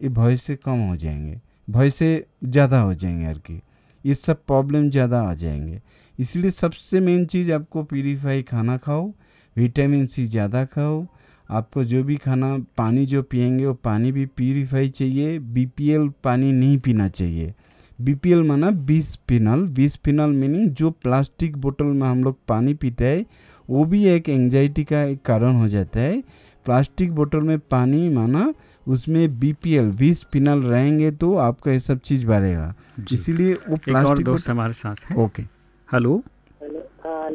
भय से कम हो जाएँगे, भय से ज़्यादा हो जाएँगे हर की। ये सब प्रॉब्लम ज़्यादा आ जाएँगे। इसलिए सबसे मेन चीज़ आपको प्यूरीफाई खाना खाओ विटामिन सी ज़्यादा खाओ, आपको जो भी खाना, पानी जो पियेंगे वो पानी भी प्यूरीफाई चाहिए बीपीएल पानी नहीं पीना चाहिए। बीपीएल माना बीस फिनल बीस फिनल मीनिंग जो प्लास्टिक बोतल में हम लोग पानी पीते हैं वो भी एक एंजाइटी का एक कारण हो जाता है। प्लास्टिक बोतल में पानी माना उसमें बीपीएल बीस फिनल रहेंगे तो आपका ये सब चीज़ बढ़ेगा इसीलिए वो एक और प्लास्टिक दोस्त हमारे साथ है। ओके। हेलो। हेलो हाँ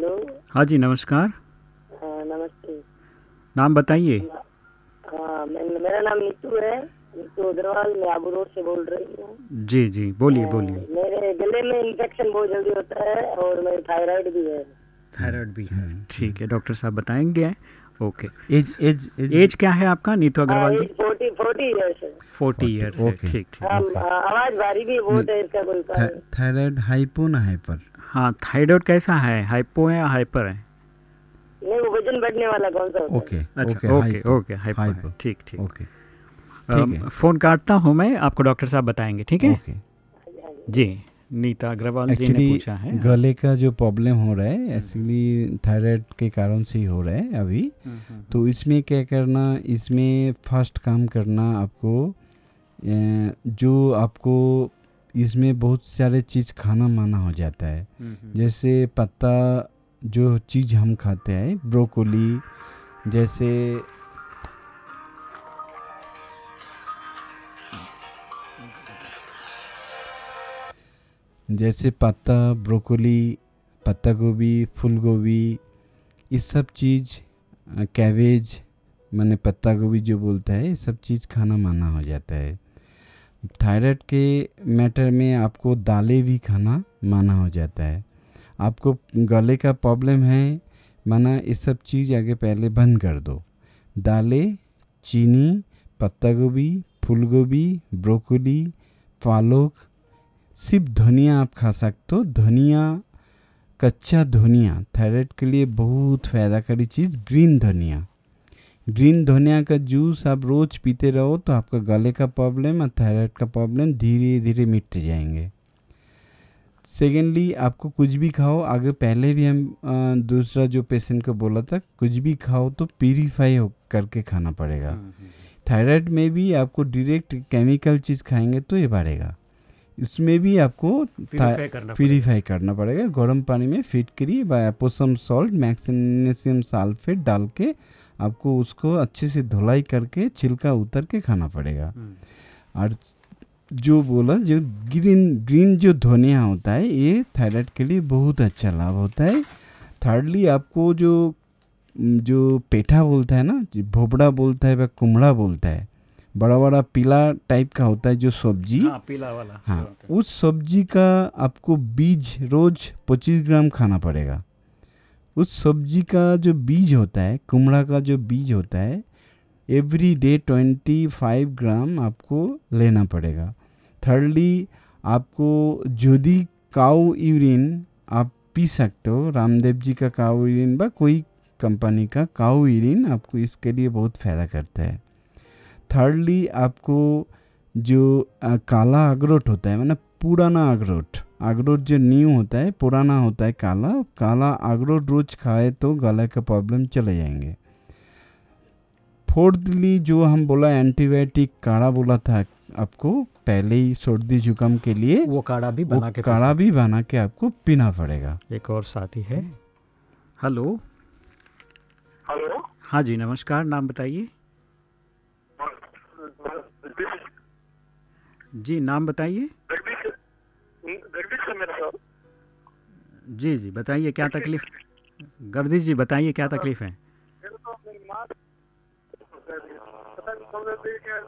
हाँ जी नमस्कार। हाँ नमस्ते। नाम बताइए। हाँ मेरा नाम नीतू है। तो अग्रवाल मैं आबू रोड से बोल रही हूँ। जी जी बोलिए बोलिए। मेरे गले में इन्फेक्शन बहुत जल्दी होता है और मेरे थायराइड भी है। थायराइड भी है। ठीक है डॉक्टर साहब बताएँगे। ओके। Age age age? क्या है आपका Neetu Agarwal ji? Forty forty years forty years okay. ठीक ठीक हाँ, आवाज़ भारी भी बहुत है इसका कोई थायराइड हाइपो ना हाइपर हाँ थायराइड कैसा है? हाइपो है या हाइपर है? नहीं वो वज़न बढ़ने वाला कौन सा ओके अच्छा ओके ओके हाइपर ठीक ठीक। ओके। ठीक है। फ़ोन काटता हूँ मैं आपको डॉक्टर साहब बताएँगे ठीक है? ओके। जी। नीता अग्रवाल जी ने पूछा है। गले का जो प्रॉब्लम हो रहा है एक्चुअली थायराइड के कारण से ही हो रहा है अभी। तो इसमें क्या करना इसमें फ़र्स्ट काम करना आपको जो आपको इसमें बहुत सारे चीज़ खाना माना हो जाता है। जैसे पत्ता जो चीज़ हम खाते हैं ब्रोकोली जैसे जैसे पत्ता ब्रोकोली पत्ता गोभी फूल गोभी ये सब चीज़ कैबेज, मैंने पत्ता गोभी जो बोलता है, ये सब चीज़ खाना माना हो जाता है। थायराइड के मैटर में आपको दालें भी खाना माना हो जाता है। आपको गले का प्रॉब्लम है, माना ये सब चीज़ आगे पहले बंद कर दो। दालें, चीनी पत्ता गोभी फूल गोभी ब्रोकोली पालक सिर्फ़ धनिया आप खा सकते हो। धनिया कच्चा धनिया थायराइड के लिए बहुत फायदाकारी चीज़ ग्रीन धनिया। ग्रीन धनिया का जूस आप रोज़ पीते रहो तो आपका गले का प्रॉब्लम और थायराइड का प्रॉब्लम धीरे धीरे मिट जाएँगे। सेकेंडली आपको कुछ भी खाओ आगे पहले भी हम दूसरा जो पेशेंट को बोला था कुछ भी खाओ तो प्यूरीफाई हो करके खाना पड़ेगा। थायराइड में भी आपको डायरेक्ट केमिकल चीज़ खाएँगे तो ये बढ़ेगा। इसमें भी आपको Purify करना प्यूरीफाई करना पड़ेगा। गर्म पानी में फिट करिए व एपोसम सॉल्ट मैग्नीशियम सल्फेट डाल के आपको उसको अच्छे से धुलाई करके छिलका उतर के खाना पड़ेगा। और जो बोला जो ग्रीन ग्रीन जो धनिया होता है ये थायराइड के लिए बहुत अच्छा लाभ होता है। थर्डली आपको जो जो पेठा बोलता है ना भोबड़ा बोलता है व कुमड़ा बोलता है बड़ा बड़ा पीला टाइप का होता है जो सब्ज़ी। हाँ पीला वाला। हाँ उस सब्ज़ी का आपको बीज रोज पच्चीस ग्राम खाना पड़ेगा। उस सब्ज़ी का जो बीज होता है कुमड़ा का जो बीज होता है every day twenty five gram आपको लेना पड़ेगा। थर्डली आपको यदि काउ यूरिन आप पी सकते हो रामदेव जी का काउ यूरिन व कोई कंपनी का काउ यूरिन आपको इसके लिए बहुत फ़ायदा करता है। थर्डली आपको जो अ, काला अखरोट होता है मतलब पुराना अखरोट अखरोट जो न्यू होता है पुराना होता है काला काला अखरोट रोज खाए तो गले का प्रॉब्लम चले जाएँगे। फोर्थली जो हम बोला एंटीबायोटिक काढ़ा बोला था आपको पहले ही सर्दी जुकाम के लिए वो काढ़ा भी बना के काढ़ा भी बना के आपको पीना पड़ेगा। एक और साथी है। हेलो हेलो हाँ जी नमस्कार नाम बताइए। जी नाम बताइए। गर्दिश से मेरा सर जी जी बताइए क्या तकलीफ़ गर्दिश जी बताइए क्या तकलीफ़ है? क्या है,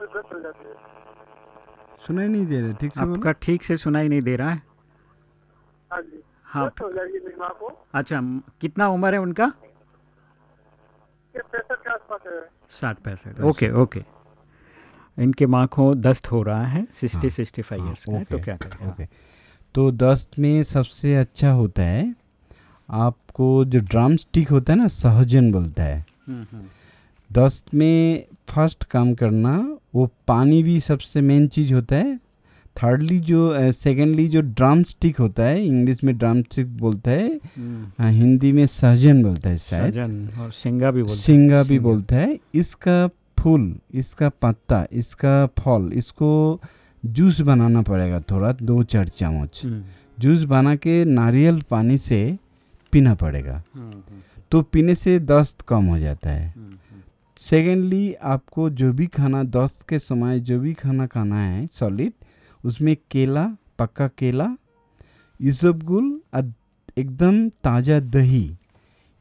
सुनाई नहीं दे रहा ठीक से आपका ठीक से सुनाई नहीं दे रहा है? हाँ जी। हाँ हो अच्छा कितना उम्र है उनका? है। साठ पैंसठ। Okay okay. इनके माँ को दस्त हो रहा है सिक्सटी सिक्सटी फाइव हाँ, ईयर्स का तो क्या करें ओके तो दस्त में सबसे अच्छा होता है आपको जो ड्राम स्टिक होता है ना सहजन बोलता है। दस्त में फ़र्स्ट काम करना वो पानी भी सबसे मेन चीज़ होता है। थर्डली जो सेकेंडली जो ड्राम स्टिक होता है इंग्लिश में ड्रम स्टिक बोलता है हाँ, हिंदी में सहजन बोलता है शायद। और सिंगा भी बोलते हैं। सिंगा भी बोलता है। इसका फूल इसका पत्ता इसका फल इसको जूस बनाना पड़ेगा थोड़ा दो चार चम्मच। हम्म, जूस बना के नारियल पानी से पीना पड़ेगा। हम्म, हम्म, तो पीने से दस्त कम हो जाता है। सेकेंडली आपको जो भी खाना दस्त के समय जो भी खाना खाना है सॉलिड उसमें केला पक्का केला इसबगुल एकदम ताज़ा दही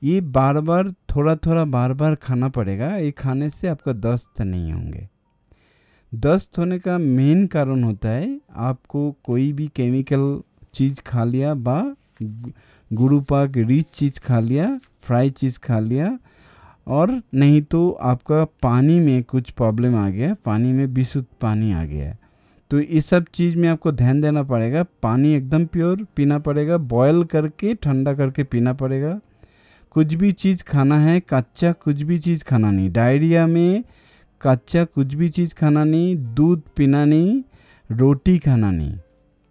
ये बार बार थोड़ा थोड़ा बार बार खाना पड़ेगा। ये खाने से आपका दस्त नहीं होंगे। दस्त होने का मेन कारण होता है, आपको कोई भी केमिकल चीज़ खा लिया बा गु- गुरु पाक रिच चीज़ खा लिया, फ्राई चीज़ खा लिया, और नहीं तो आपका पानी में कुछ प्रॉब्लम आ गया, पानी में विशुद्ध पानी आ गया। तो इस सब चीज़ में आपको ध्यान देना पड़ेगा। पानी एकदम प्योर पीना पड़ेगा, बॉयल करके, ठंडा करके पीना पड़ेगा। कुछ भी चीज़ खाना है, कच्चा कुछ भी चीज़ खाना नहीं। डायरिया में कच्चा कुछ भी चीज़ खाना नहीं, दूध पीना नहीं, रोटी खाना नहीं।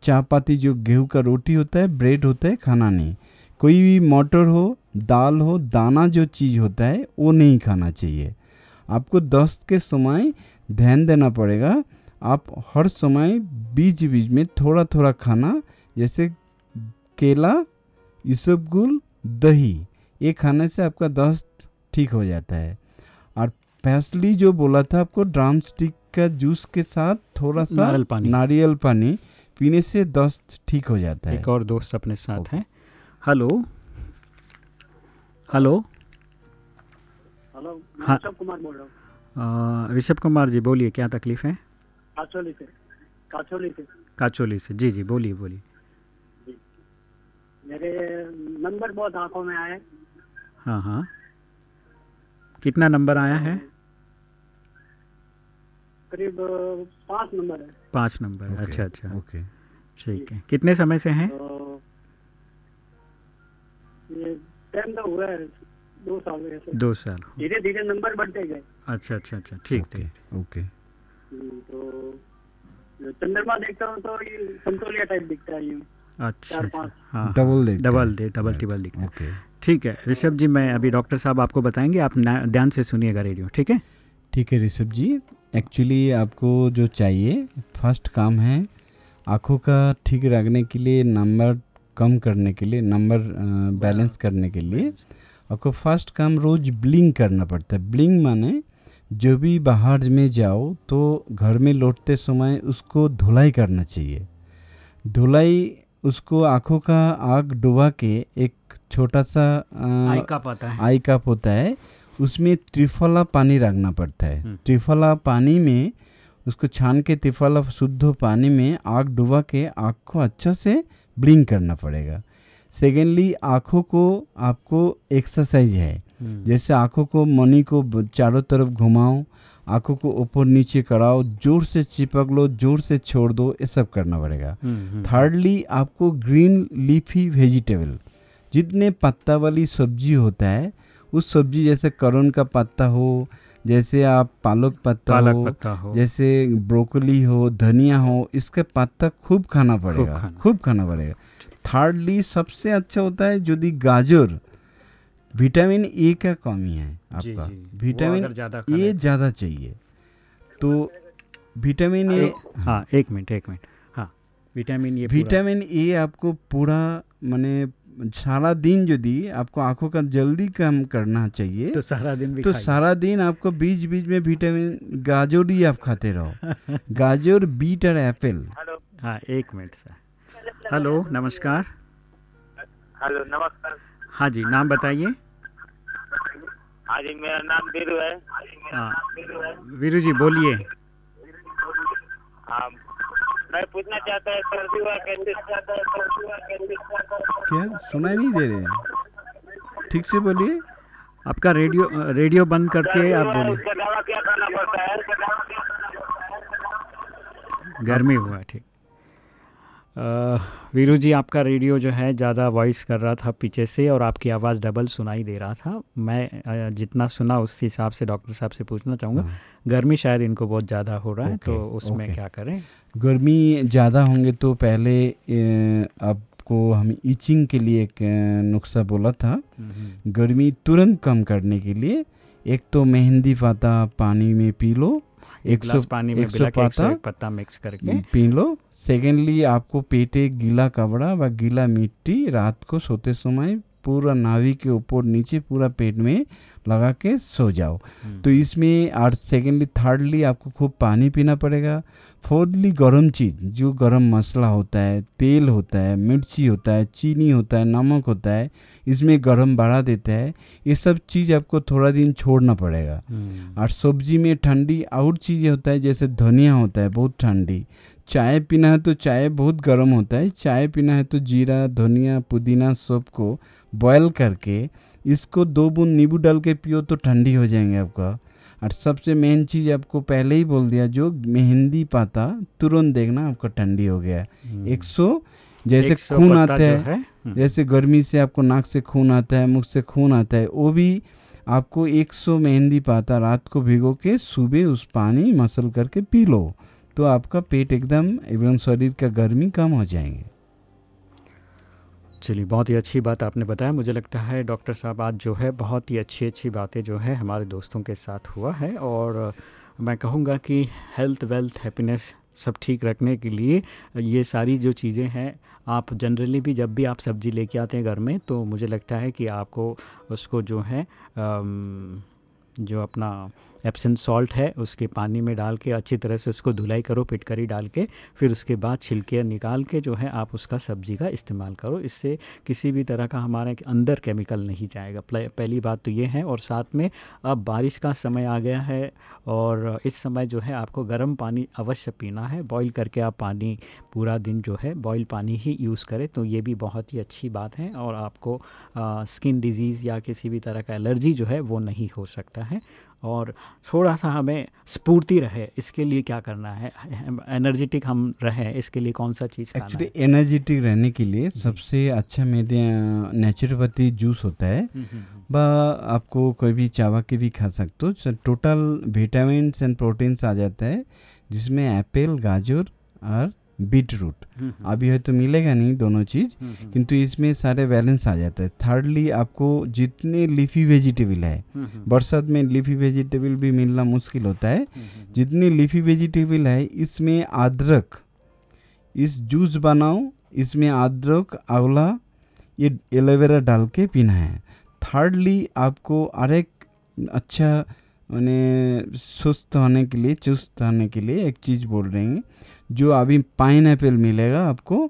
चापाती जो गेहूँ का रोटी होता है, ब्रेड होता है, खाना नहीं। कोई भी मटर हो, दाल हो, दाना जो चीज़ होता है, वो नहीं खाना चाहिए। आपको दस्त के समय ध्यान देना पड़ेगा। आप हर समय बीच बीच में थोड़ा थोड़ा खाना, जैसे केला इसबगुल दही ये खाने से आपका दस्त ठीक हो जाता है। और फैसली जो बोला था आपको ड्राम स्टिक का जूस के साथ थोड़ा सा नारियल पानी। नारियल पानी पीने से दस्त ठीक हो जाता है। एक और दोस्त अपने साथ हैं। हेलो। हेलो। हेलो हाँ। ऋषभ कुमार बोल रहा हूँ। ऋषभ कुमार जी बोलिए क्या तकलीफ़ है? काचोली से। काचोली से। काचोली से। जी जी बोलिए बोलिए। मेरे नंबर बहुत आँखों में आए। हाँ हाँ। कितना नंबर आया है? करीब पाँच नंबर है। पाँच नंबर ओके, अच्छा अच्छा। ओके। ठीक है। कितने समय से हैं? ये टाइम तो हुआ है दो साल दो साल। धीरे धीरे नंबर बढ़ते गए। अच्छा अच्छा अच्छा। ठीक ओके ओके। हम्म, तो चंद्रमा देखता हूँ तो ये संतोलिया टाइप दिखता है यूँ। अच्छा चार अच्छा, पाँच। हाँ डबल डबल दे डबल टिबल दिखता है। ओके ठीक है। ऋषभ जी, मैं अभी डॉक्टर साहब आपको बताएँगे, आप ध्यान से सुनिएगा रेडियो, ठीक है? ठीक है ऋषभ जी एक्चुअली आपको जो चाहिए फ़र्स्ट काम है, आँखों का ठीक रखने के लिए नंबर कम करने के लिए नंबर बैलेंस करने के लिए, आपको फ़र्स्ट काम रोज ब्लिंग करना पड़ता है। ब्लिंग माने, जो भी बाहर में जाओ तो घर में लौटते समय उसको धुलाई करना चाहिए। धुलाई, उसको आँखों का आग डुबा के एक छोटा सा आई कप आता है। आई कप होता है उसमें त्रिफला पानी रखना पड़ता है। हम्म। त्रिफला पानी में उसको छान के त्रिफला शुद्ध पानी में आग डुबा के आँख को अच्छा से ब्लिंक करना पड़ेगा। सेकेंडली आँखों को आपको एक्सरसाइज है। हम्म, जैसे आँखों को मनी को चारों तरफ़ घुमाओ आँखों को ऊपर नीचे कराओ ज़ोर से चिपक लो ज़ोर से छोड़ दो ये सब करना पड़ेगा। हम्म, हम्म, थर्डली आपको ग्रीन लीफी वेजिटेबल जितने पत्ता वाली सब्ज़ी होता है उस सब्ज़ी जैसे करुण का पत्ता हो जैसे आप पालक पत्ता पालक हो पत्ता हो। जैसे ब्रोकली हो धनिया हो इसका पत्ता खूब खाना पड़ेगा खूब खाना पड़ेगा। थर्डली सबसे अच्छा होता है यदि गाजर विटामिन ए का कमी है आपका। विटामिन ए ज़्यादा चाहिए। तो विटामिन ए हाँ एक मिनट एक मिनट। हाँ विटामिन पूरा- विटामिन ए आपको पूरा माने सारा दिन यदि आपको आँखों का जल्दी काम करना चाहिए तो सारा दिन भी तो सारा दिन आपको बीच बीच में विटामिन गाजर ही आप खाते रहो। गाजर बीट और एप्पल हाँ एक मिनट सर। हेलो नमस्कार। हेलो नमस्कार। हाँ जी नाम बताइए। हाँ जी मेरा नाम बीरू है। हाँ वीरू जी बोलिए। हाँ मैं पूछना चाहता है सर्दी हुआ कैसे है क्या? सुनाई नहीं दे रहे ठीक से बोलिए। आपका रेडियो रेडियो बंद करके आप बोलिए। है? गर्मी हुआ है, ठीक वीरू जी आपका रेडियो जो है ज़्यादा वॉइस कर रहा था पीछे से और आपकी आवाज़ डबल सुनाई दे रहा था। मैं जितना सुना उस हिसाब से डॉक्टर साहब से पूछना चाहूँगा। गर्मी शायद इनको बहुत ज़्यादा हो रहा है तो उसमें। क्या करें? गर्मी ज़्यादा होंगे तो पहले आपको हम इचिंग के लिए एक नुस्खा बोला था। गर्मी तुरंत कम करने के लिए एक तो मेहंदी पाता पानी में पी लो एक एक सौ पानी में एक सौ पाता एक पत्ता मिक्स करके। P low. सेकेंडली आपको पेटे गीला कपड़ा व गीला मिट्टी रात को सोते समय पूरा नावी के ऊपर नीचे पूरा पेट में लगा के सो जाओ। तो इसमें और सेकेंडली थर्डली आपको खूब पानी पीना पड़ेगा। फोर्थली गर्म चीज़ जो गर्म मसाला होता है तेल होता है मिर्ची होता है चीनी होता है नमक होता है इसमें गर्म बढ़ा देता है। ये सब चीज़ आपको थोड़ा दिन छोड़ना पड़ेगा। और सब्ज़ी में ठंडी और चीज़ें होता है जैसे धनिया होता है बहुत ठंडी। चाय पीना है तो चाय बहुत गर्म होता है चाय पीना है तो जीरा धनिया पुदीना सबको बॉयल करके इसको दो बूंद नींबू डाल के पियो तो ठंडी हो जाएँगे आपका। और सबसे मेन चीज़ आपको पहले ही बोल दिया जो मेहंदी पाता तुरंत देखना आपका ठंडी हो गया एक सौ जैसे खून आता है है, हम्म। जैसे गर्मी से आपको नाक से खून आता है मुख से खून आता है वो भी आपको 100 मेहंदी पाता रात को भिगो के सुबह उस पानी मसल करके पी लो तो आपका पेट एकदम एवं शरीर का गर्मी कम हो जाएँगे। चलिए, बहुत ही अच्छी बात आपने बताया। मुझे लगता है डॉक्टर साहब, आज जो है बहुत ही अच्छी अच्छी बातें जो है हमारे दोस्तों के साथ हुआ है और मैं कहूँगा कि हेल्थ वेल्थ हैप्पीनेस सब ठीक रखने के लिए ये सारी जो चीज़ें हैं, आप जनरली भी जब भी आप सब्ज़ी लेके आते हैं घर में तो मुझे लगता है कि आपको उसको जो है जो अपना एप्सन सॉल्ट है, उसके पानी में डाल के अच्छी तरह से उसको धुलाई करो, पिटकरी डाल के, फिर उसके बाद छिलके निकाल के जो है आप उसका सब्ज़ी का इस्तेमाल करो। इससे किसी भी तरह का हमारे अंदर केमिकल नहीं जाएगा। पहली बात तो ये है, और साथ में अब बारिश का समय आ गया है, और इस समय जो है आपको गर्म पानी अवश्य पीना है। बॉईल करके आप पानी, पूरा दिन जो है बॉईल पानी ही यूज़ करें तो ये भी बहुत ही अच्छी बात है, और आपको स्किन डिज़ीज़ या किसी भी तरह का एलर्जी जो है वो नहीं हो सकता है। और थोड़ा सा हमें स्फूर्ति रहे इसके लिए क्या करना है? एनर्जेटिक हम रहें इसके लिए कौन सा चीज़ एक्चुअली एनर्जेटिक रहने के लिए सबसे अच्छा मेरे नेचुरोपैथी जूस होता है। हम्म, हम्म, हम्म। व आपको कोई भी चावा के भी खा सकते हो। टोटल विटामिन एंड प्रोटीन्स आ जाता है जिसमें एप्पल गाजर और बीट रूट अभी है तो मिलेगा नहीं दोनों चीज़ किंतु इसमें सारे बैलेंस आ जाता है। थर्डली आपको जितने लीफी वेजिटेबल है बरसात में लीफी वेजिटेबल भी मिलना मुश्किल होता है। जितने लीफी वेजिटेबल है इसमें अदरक इस जूस बनाओ इसमें अदरक आंवला ये एलोवेरा डाल के पीना है। थर्डली आपको अरेक अच्छा मैंने सुस्त होने के लिए चुस्त होने के लिए एक चीज़ बोल रहे हैं। जो अभी पाइन मिलेगा आपको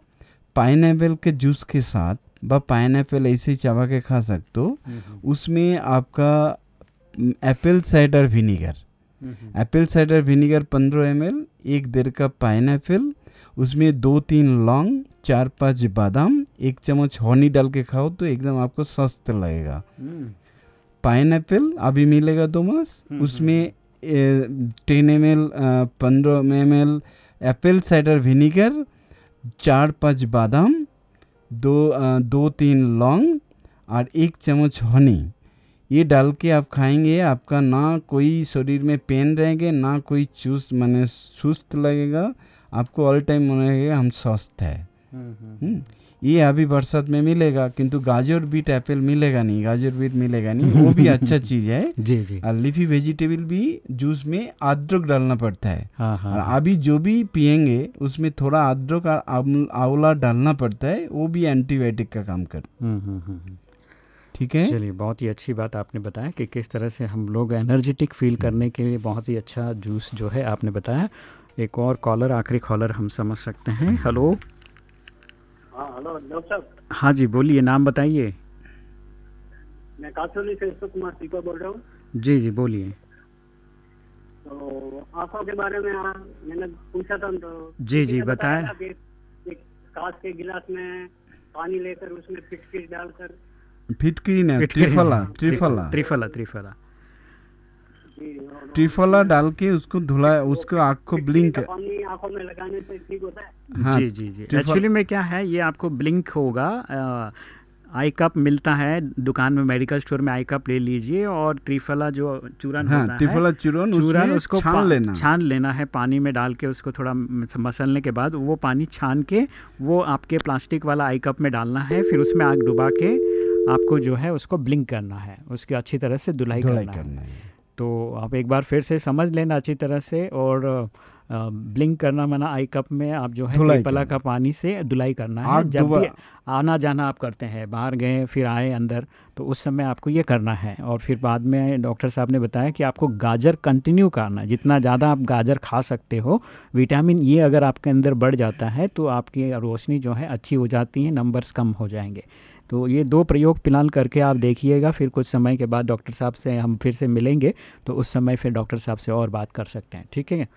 पाइन के जूस के साथ व पाइन ऐसे ही चबा के खा सकते हो। हम्म, हम्म, उसमें आपका एप्पल साइडर विनीगर हम्म, हम्म, एप्पल साइडर विनीगर पंद्रह एम एक डेढ़ कप पाइन उसमें दो तीन लौंग चार पाँच बादाम एक चम्मच हनी डाल के खाओ तो एकदम आपको स्वस्थ लगेगा। हम्म, पाइन एप्पल अभी मिलेगा दो मास हम्म, उसमें टेन एम एल पंद्रह M L apple cider vinegar चार पाँच बादाम दो दो तीन लौंग और एक चम्मच हनी ये डाल के आप खाएँगे आपका ना कोई शरीर में पेन रहेंगे ना कोई चुस्त मैंने सुस्त लगेगा आपको ऑल टाइम मन लगेगा हम स्वस्थ है। हम्म, हम्म, हम्म, ये अभी बरसात में मिलेगा किंतु गाजर बीट एप्पल मिलेगा नहीं। गाजर बीट मिलेगा नहीं। वो भी अच्छा चीज़ है। जी जी। और लीफी वेजिटेबल भी जूस में अदरक डालना पड़ता है। हाँ और हाँ। अभी जो भी पियेंगे उसमें थोड़ा अदरक और आंवला डालना पड़ता है। वो भी एंटीबायोटिक का काम कर। हम्म, हम्म, हम्म। ठीक है? चलिए बहुत ही अच्छी बात आपने बताया कि किस तरह से हम लोग एनर्जेटिक फील करने के लिए बहुत ही अच्छा जूस जो है आपने बताया। एक और कॉलर आखिरी कॉलर हम समझ सकते हैं। हेलो हाँ हेलो डॉक्टर साहब हाँ जी बोलिए नाम बताइए। मैं कासोली से अशोक कुमार सीपा बोल रहा हूँ। जी जी बोलिए। तो आँखों के बारे में हाँ, मैंने पूछा था तो जी, जी, बताएँ। कांच के गिलास में पानी लेकर उसमें फिटकिरी डालकर फिटकरी ने त्रिफला त्रिफला। त्रिफला त्रिफला। त्रिफला डाल के उसको धुला उसको आँख को ब्लिंक का में लगाने से ठीक होता है। हाँ जी जी जी। एक्चुअली में क्या है ये आपको ब्लिंक होगा आई कप मिलता है दुकान में मेडिकल स्टोर में आई कप ले लीजिए और त्रिफला जो चूरन होता हाँ है त्रिफला चूरन चूरन उसको छान लेना। छान लेना है पानी में डाल के उसको थोड़ा मसलने के बाद वो पानी छान के वो आपके प्लास्टिक वाला आई कप में डालना है फिर उसमें आग डुबा के आपको जो है उसको ब्लिंक करना है उसकी अच्छी तरह से धुलाई करना है। करना है। तो आप एक बार फिर से समझ लेना अच्छी तरह से और ब्लिंक करना मना आई कप में आप जो है पीपला का पानी से धुलाई करना है। जब भी आना जाना आप करते हैं बाहर गए फिर आए अंदर तो उस समय आपको ये करना है। और फिर बाद में डॉक्टर साहब ने बताया कि आपको गाजर कंटिन्यू करना है। जितना ज़्यादा आप गाजर खा सकते हो विटामिन ये अगर आपके अंदर बढ़ जाता है तो आपकी रोशनी जो है अच्छी हो जाती है नंबर्स कम हो जाएँगे। तो ये दो प्रयोग फ़िलहाल करके आप देखिएगा फिर कुछ समय के बाद डॉक्टर साहब से हम फिर से मिलेंगे तो उस समय फिर डॉक्टर साहब से और बात कर सकते हैं ठीक है?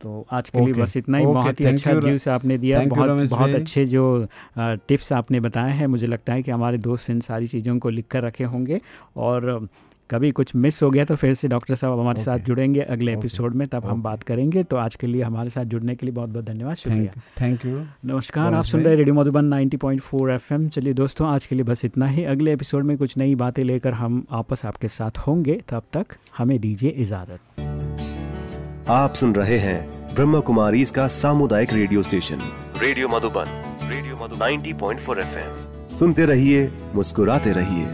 तो आज के लिए बस इतना ही। Okay, बहुत ही अच्छा व्यूज़ आपने दिया बहुत बहुत अच्छे जो टिप्स आपने बताए हैं मुझे लगता है कि हमारे दोस्त इन सारी चीज़ों को लिख कर रखे होंगे और कभी कुछ मिस हो गया तो फिर से डॉक्टर साहब हमारे okay. साथ जुड़ेंगे अगले Okay. एपिसोड में तब okay. हम बात करेंगे। तो आज के लिए हमारे साथ जुड़ने के लिए बहुत बहुत धन्यवाद। शुक्रिया। थैंक यू नमस्कार आप सुन रहे हैं रेडियो मधुबन 90.4 एफएम चलिए दोस्तों आज के लिए बस इतना ही। अगले एपिसोड में कुछ नई बातें लेकर हम आपस आपके साथ होंगे। तब तक हमें दीजिए इजाज़त। आप सुन रहे हैं ब्रह्म कुमारी सामुदायिक radio station radio Madhuban radio Madhuban 90.4 FM सुनते रहिए मुस्कुराते रहिए।